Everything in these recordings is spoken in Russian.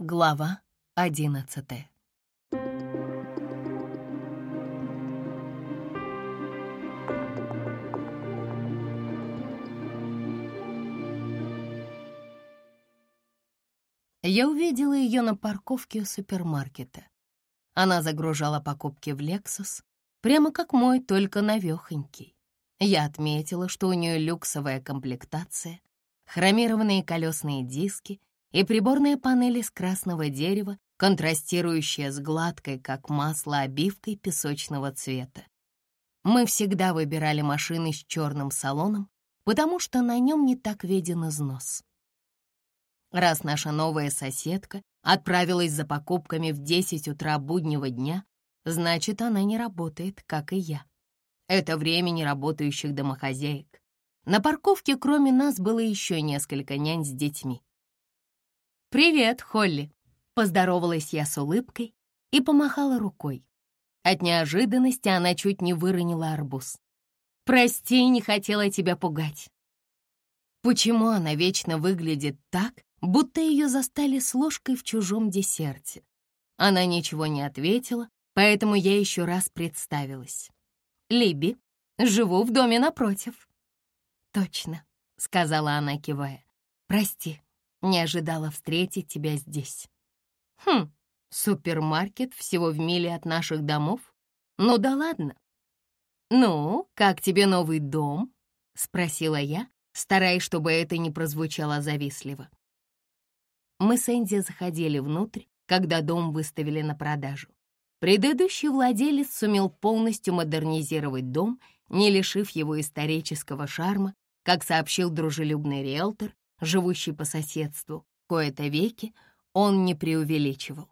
Глава одиннадцатая Я увидела ее на парковке у супермаркета. Она загружала покупки в «Лексус», прямо как мой, только навехонький. Я отметила, что у нее люксовая комплектация, хромированные колесные диски и приборные панели из красного дерева, контрастирующие с гладкой, как масло, обивкой песочного цвета. Мы всегда выбирали машины с черным салоном, потому что на нем не так виден износ. Раз наша новая соседка отправилась за покупками в 10 утра буднего дня, значит, она не работает, как и я. Это время неработающих домохозяек. На парковке кроме нас было еще несколько нянь с детьми. «Привет, Холли!» — поздоровалась я с улыбкой и помахала рукой. От неожиданности она чуть не выронила арбуз. «Прости, не хотела тебя пугать». Почему она вечно выглядит так, будто ее застали с ложкой в чужом десерте. Она ничего не ответила, поэтому я еще раз представилась. «Либи, живу в доме напротив». «Точно», — сказала она, кивая. «Прости, не ожидала встретить тебя здесь». «Хм, супермаркет всего в миле от наших домов? Ну да ладно». «Ну, как тебе новый дом?» — спросила я, стараясь, чтобы это не прозвучало завистливо. Мы с Энди заходили внутрь, когда дом выставили на продажу. Предыдущий владелец сумел полностью модернизировать дом, не лишив его исторического шарма, как сообщил дружелюбный риэлтор, живущий по соседству. Кое-то веки он не преувеличивал.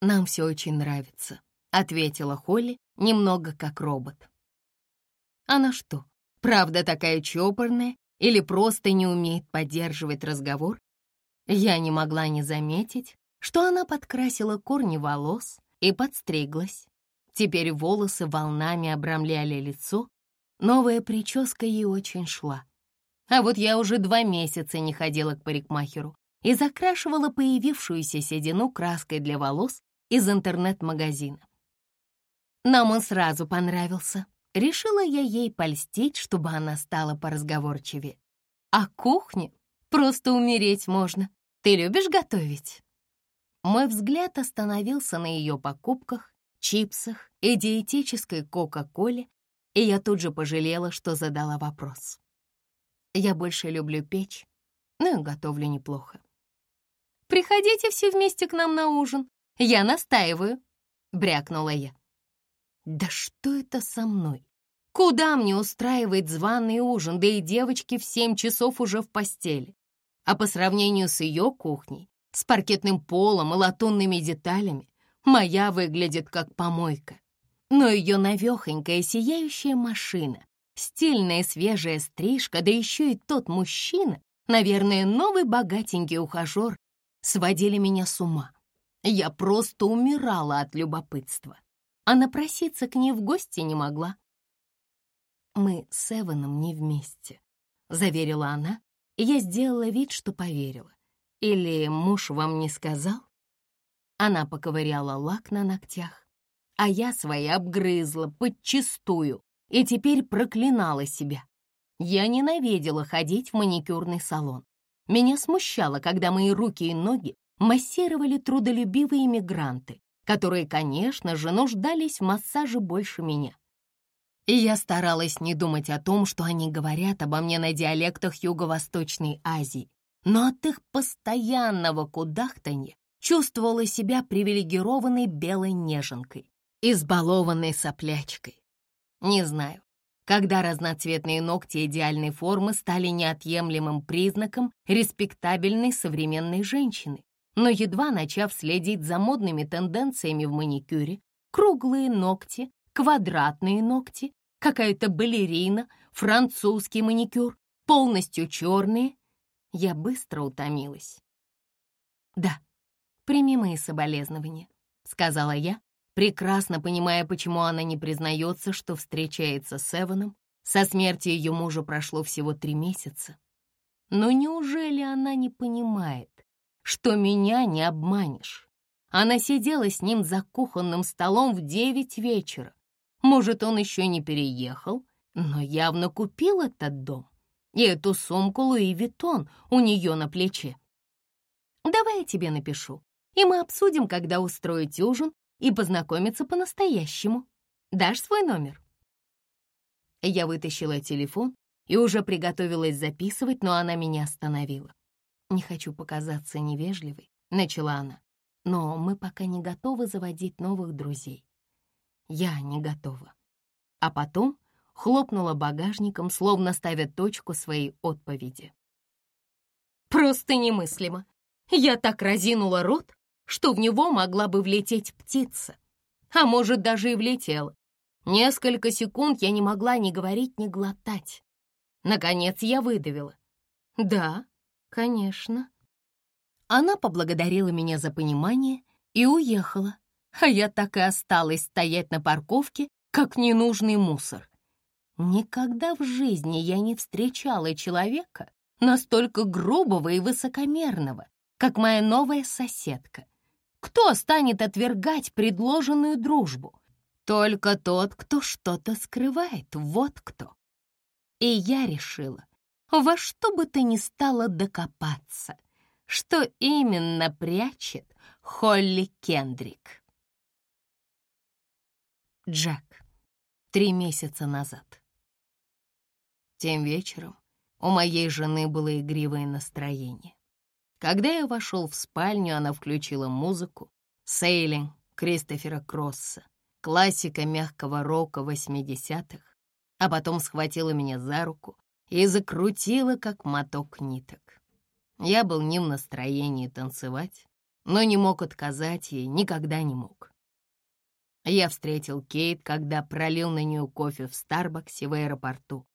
«Нам все очень нравится», — ответила Холли, немного как робот. «Она что, правда такая чопорная или просто не умеет поддерживать разговор я не могла не заметить, что она подкрасила корни волос и подстриглась. Теперь волосы волнами обрамляли лицо, новая прическа ей очень шла. А вот я уже два месяца не ходила к парикмахеру и закрашивала появившуюся седину краской для волос из интернет-магазина. Нам он сразу понравился. Решила я ей польстить, чтобы она стала поразговорчивее. А кухне просто умереть можно. Ты любишь готовить?» Мой взгляд остановился на ее покупках, чипсах и диетической Кока-Коле, и я тут же пожалела, что задала вопрос. Я больше люблю печь, но и готовлю неплохо. «Приходите все вместе к нам на ужин, я настаиваю», — брякнула я. «Да что это со мной? Куда мне устраивать званый ужин, да и девочки в семь часов уже в постели? а по сравнению с ее кухней, с паркетным полом и латунными деталями, моя выглядит как помойка. Но ее навехонькая сияющая машина, стильная свежая стрижка, да еще и тот мужчина, наверное, новый богатенький ухажер, сводили меня с ума. Я просто умирала от любопытства, а напроситься к ней в гости не могла. «Мы с Эваном не вместе», — заверила она, я сделала вид, что поверила. Или муж вам не сказал? Она поковыряла лак на ногтях, а я свои обгрызла подчистую и теперь проклинала себя. Я ненавидела ходить в маникюрный салон. Меня смущало, когда мои руки и ноги массировали трудолюбивые мигранты, которые, конечно же, нуждались в массаже больше меня и я старалась не думать о том, что они говорят обо мне на диалектах Юго-Восточной Азии, но от их постоянного кудахтанья чувствовала себя привилегированной белой неженкой, избалованной соплячкой. Не знаю, когда разноцветные ногти идеальной формы стали неотъемлемым признаком респектабельной современной женщины, но едва начав следить за модными тенденциями в маникюре, круглые ногти, квадратные ногти какая-то балерина, французский маникюр, полностью черные. Я быстро утомилась. «Да, прими мои соболезнования», — сказала я, прекрасно понимая, почему она не признается, что встречается с Эваном. Со смерти ее мужа прошло всего три месяца. Но неужели она не понимает, что меня не обманешь. Она сидела с ним за кухонным столом в девять вечера. Может, он еще не переехал, но явно купил этот дом и эту сумку Луи Виттон у нее на плече. Давай я тебе напишу, и мы обсудим, когда устроить ужин и познакомиться по-настоящему. Дашь свой номер?» Я вытащила телефон и уже приготовилась записывать, но она меня остановила. «Не хочу показаться невежливой», — начала она, «но мы пока не готовы заводить новых друзей. Я не готова». А потом хлопнула багажником, словно ставя точку своей отповеди. «Просто немыслимо. Я так разинула рот, что в него могла бы влететь птица. А может, даже и влетела. Несколько секунд я не могла ни говорить, ни глотать. Наконец я выдавила. «Да, конечно». Она поблагодарила меня за понимание и уехала, а я так и осталась стоять на парковке, как ненужный мусор. Никогда в жизни я не встречала человека настолько грубого и высокомерного, как моя новая соседка. Кто станет отвергать предложенную дружбу? Только тот, кто что-то скрывает, вот кто. И я решила, во что бы ты ни стала докопаться, что именно прячет Холли Кендрик. Джек. Три месяца назад. Тем вечером у моей жены было игривое настроение. Когда я вошел в спальню, она включила музыку «Сейлинг» Кристофера Кросса классика мягкого рока 80-х, а потом схватила меня за руку и закрутила, как моток ниток. Я был не в настроении танцевать, но не мог отказать ей, никогда не мог. Я встретил Кейт, когда пролил на нее кофе в Старбаксе в аэропорту.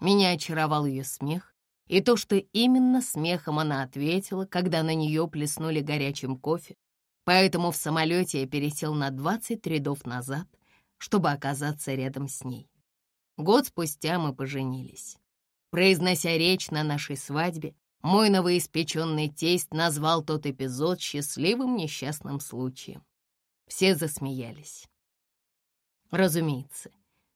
Меня очаровал ее смех и то, что именно смехом она ответила, когда на нее плеснули горячим кофе, Поэтому в самолете я пересел на 20 рядов назад, чтобы оказаться рядом с ней. Год спустя мы поженились. Произнося речь на нашей свадьбе, мой новоиспеченный тесть назвал тот эпизод счастливым несчастным случаем. Все засмеялись. Разумеется,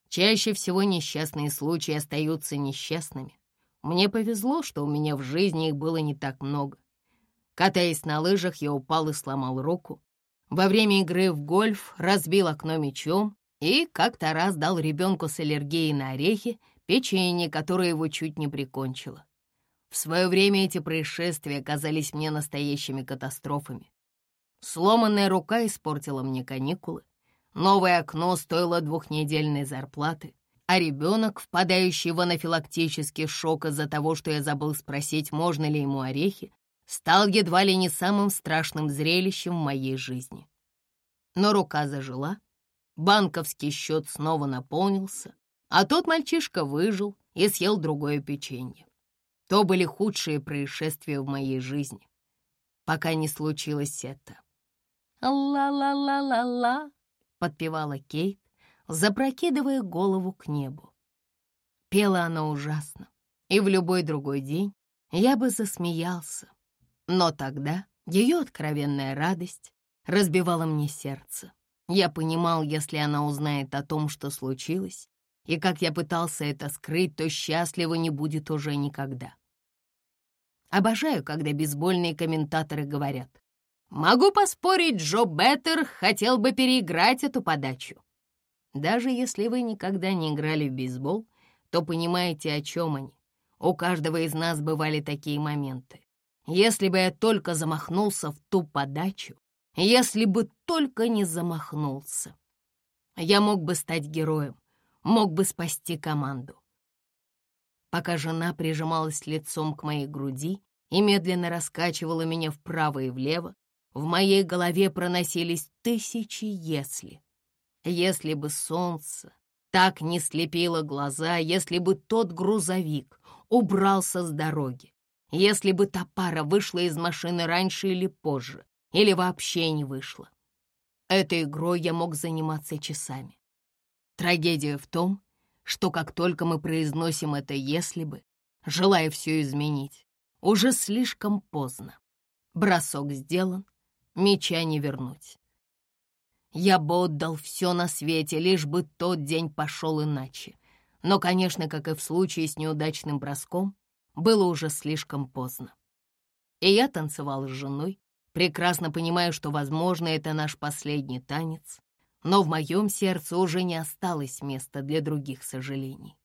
чаще всего несчастные случаи остаются несчастными. Мне повезло, что у меня в жизни их было не так много. Катаясь на лыжах, я упал и сломал руку. Во время игры в гольф разбил окно мечом и как-то раз дал ребенку с аллергией на орехи печенье, которое его чуть не прикончило. В свое время эти происшествия казались мне настоящими катастрофами. Сломанная рука испортила мне каникулы, новое окно стоило двухнедельной зарплаты, а ребенок, впадающий в анафилактический шок из-за того, что я забыл спросить, можно ли ему орехи, стал едва ли не самым страшным зрелищем в моей жизни. Но рука зажила, банковский счет снова наполнился, а тот мальчишка выжил и съел другое печенье. То были худшие происшествия в моей жизни, пока не случилось это. «Ла-ла-ла-ла-ла», — подпевала Кейт, запрокидывая голову к небу. Пела она ужасно, и в любой другой день я бы засмеялся, но тогда ее откровенная радость разбивала мне сердце. Я понимал, если она узнает о том, что случилось, и как я пытался это скрыть, то счастлива не будет уже никогда. Обожаю, когда бейсбольные комментаторы говорят, «Могу поспорить, Джо Беттер хотел бы переиграть эту подачу». Даже если вы никогда не играли в бейсбол, то понимаете, о чем они. У каждого из нас бывали такие моменты. Если бы я только замахнулся в ту подачу, если бы только не замахнулся, я мог бы стать героем, мог бы спасти команду. Пока жена прижималась лицом к моей груди и медленно раскачивала меня вправо и влево, в моей голове проносились тысячи «если». Если бы солнце так не слепило глаза, если бы тот грузовик убрался с дороги, если бы та пара вышла из машины раньше или позже, или вообще не вышла. Этой игрой я мог заниматься часами. Трагедия в том, что как только мы произносим это «если бы», желая все изменить, уже слишком поздно. Бросок сделан, меча не вернуть. Я бы отдал все на свете, лишь бы тот день пошел иначе. Но, конечно, как и в случае с неудачным броском, было уже слишком поздно. И я танцевал с женой, прекрасно понимая, что, возможно, это наш последний танец, но в моем сердце уже не осталось места для других сожалений.